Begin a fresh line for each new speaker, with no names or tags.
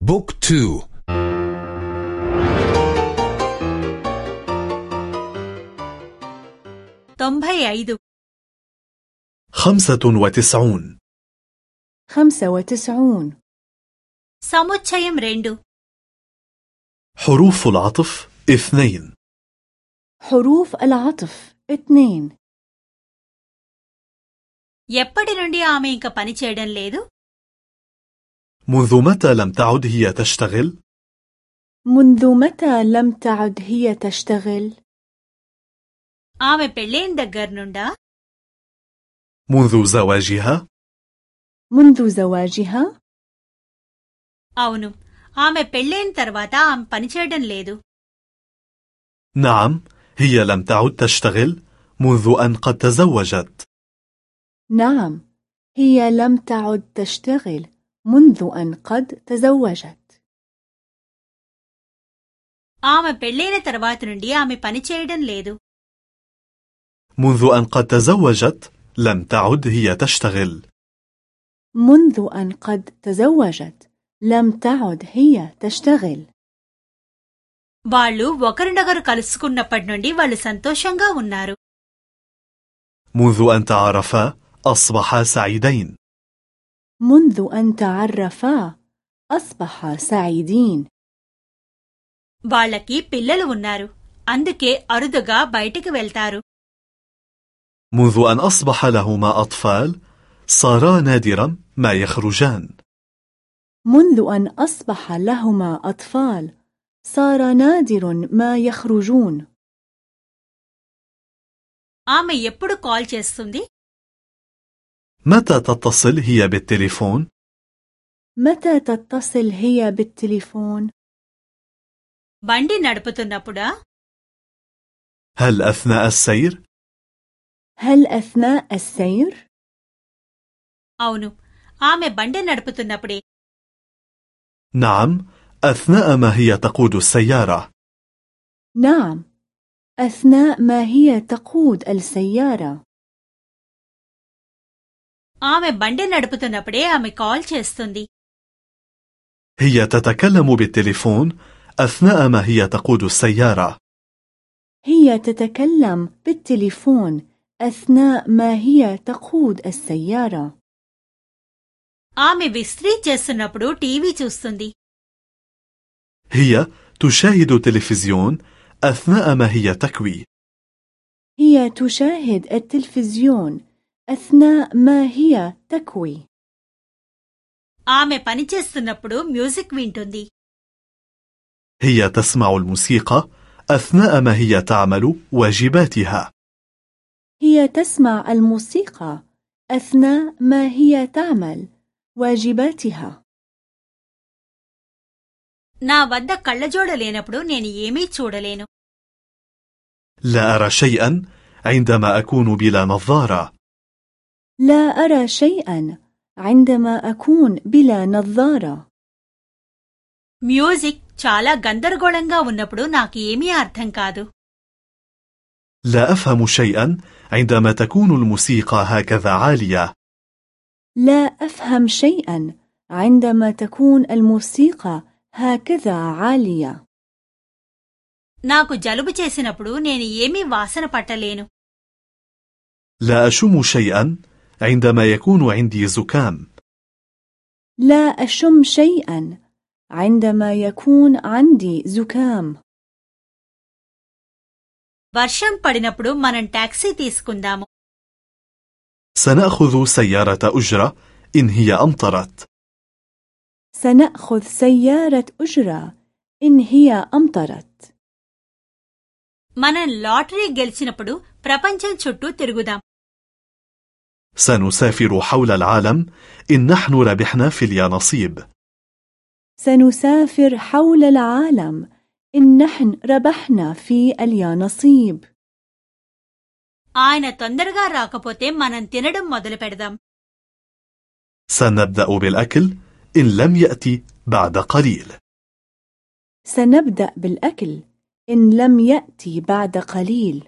Book two
తొంభై ఐదు
خمسة وتسعون
خمسة وتسعون
సముచ్చయం రెండు
حروف العطف اثنين
حروف العطف اثنين
ఎప్పటి నుండి ఆమె ఇంక పని చేయడం లేదు
منذ متى لم تعد هي تشتغل؟
منذ متى لم تعد هي تشتغل؟
ఆమె పెళ్ళైన దగ్గర నుండా
منذ زواجها؟
منذ زواجها؟
అవును ఆమె పెళ్ళైన తర్వాత ఆమె పనిచేయడం లేదు
نعم هي لم تعد تشتغل منذ أن قد تزوجت
نعم هي لم تعد تشتغل منذ أن قد تزوجت
ఆమె పెళ్ళైన తర్వాత నుండి ఆమె పని చేయడం లేదు
منذ أن قد تزوجت لم تعد هي تشتغل
منذ أن قد تزوجت لم تعد هي تشتغل
వాళ్ళు ఒకరినొకరు కలుసుకున్నప్పటి నుండి వాళ్ళు సంతోషంగా ఉన్నారు
منذ أن تعرفا أصبحا سعيدين
منذ أن تعرفا أصبحا سعيدين
వాళ్ళకి పిల్లలు ఉన్నారు అందుకే అరుదుగా బయటికి వెళ్తారు
منذ أن أصبح لهما أطفال صارا نادرا ما يخرجان
منذ أن أصبح لهما أطفال صار نادر ما يخرجون
ఆమె ఎప్పుడు కాల్ చేస్తుంది
متى تتصل هي بالتليفون؟
متى تتصل هي بالتليفون؟
బండి నడుపుతున్నప్పుడా
هل أثناء السير؟
هل أثناء السير؟
అవును ఆమె బండి నడుపుతున్నప్పుడే
نعم أثناء ما هي تقود السيارة
نعم أثناء ما هي تقود السيارة
ఆమె బండి నడుపుతున్నప్పుడే ఆమె కాల్ చేస్తుంది
هي تتكلم بالتليفون أثناء ما هي تقود السيارة
هي تتكلم بالتليفون أثناء ما هي تقود السيارة
ఆమె విస్త్రీ చేస్తున్నప్పుడు టీవీ చూస్తుంది
هي تشاهد تلفزيون أثناء ما هي تكوي
هي تشاهد التلفزيون أثناء ما هي تكوي
ఆమె పని చేస్తున్నప్పుడు మ్యూజిక్ వింటుంది
هي تسمع الموسيقى أثناء ما هي تعمل واجباتها
هي تسمع الموسيقى أثناء ما هي تعمل واجباتها
నా వద్ద కళ్ళజోడ లేనప్పుడు నేను ఏమీ చూడలేను
لا أرى شيئا عندما أكون بلا نظارة
لا أرى شيئا عندما أكون بلا نظارة
మ్యూజిక్ చాలా గందరగోళంగా ఉన్నప్పుడు నాకు ఏమీ అర్థం కాదు
لا أفهم شيئا عندما تكون الموسيقى هكذا عالية
لا أفهم شيئا عندما تكون الموسيقى هكذا عالية
నాకు జలుబు చేసినప్పుడు నేను ఏమీ వాసన పట్టలేను
لا أشم شيئا عندما يكون عندي زكام
لا أشم شيئا عندما يكون عندي زكام
వర్షం పడినప్పుడు మనం టాక్సీ తీసుకుందాము
سنأخذ سيارة أجرة إن هي أمطرت
سنأخذ سيارة أجرة إن هي أمطرت
మనం లాటరీ గెలిచినప్పుడు ప్రపంచం చుట్టూ తిరుగుదాం
سنسافر حول العالم إن نحن ربحنا في اليانصيب
سنسافر حول العالم إن نحن ربحنا في اليانصيب
ఆయన తొందరగా రాకపోతే మనం తినడం మొదలు పెడదాం
سنبدأ بالأكل إن لم يأتي بعد قليل
سنبدأ بالأكل إن لم يأتي بعد قليل